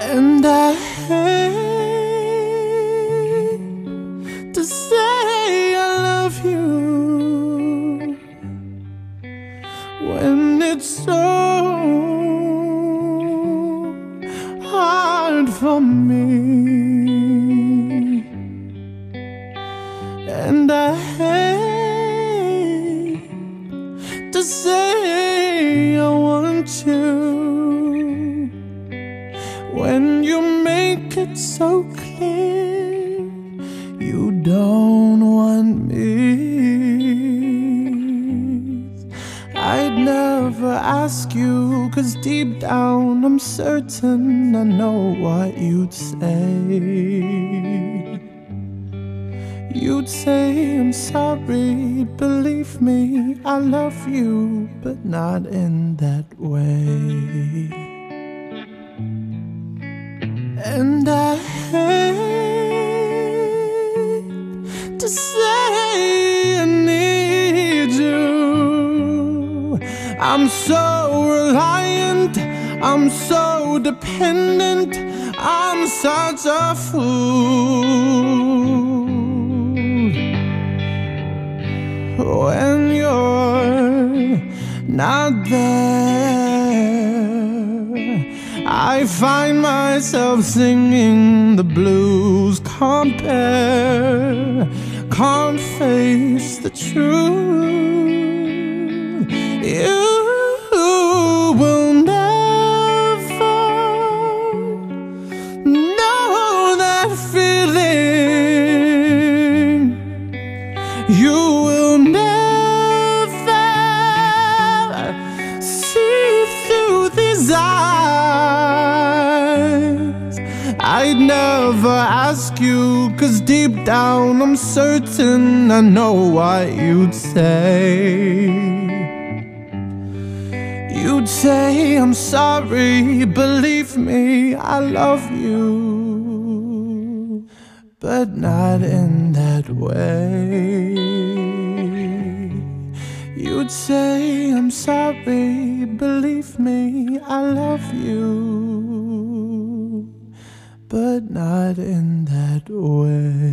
And I hate to say I love you when it's so hard for me. And I hate to say I want you when you make it so clear you don't want me. I'd never ask you, cause deep down I'm certain I know what you'd say. You'd say, I'm sorry, believe me, I love you, but not in that way. And I hate to say I need you. I'm so reliant, I'm so dependent, I'm such a fool. When you're not there, I find myself singing the blues. Compare, can't face the truth. You will never know that feeling. You I'd never ask you, cause deep down I'm certain I know what you'd say. You'd say, I'm sorry, believe me, I love you, but not in that way. You'd say, I'm sorry, believe me, I love you, but not in that way.